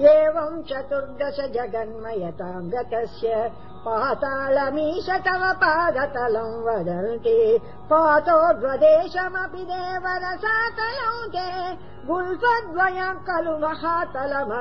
एवम् चतुर्दश जगन्मयताम् गतस्य पातालमीश तव पादतलम् वदन्ति। पातोद्वदेशमपि देवरसातलौ ते गुल्फद्वयम् खलु महातलमद्भुतात्मन्।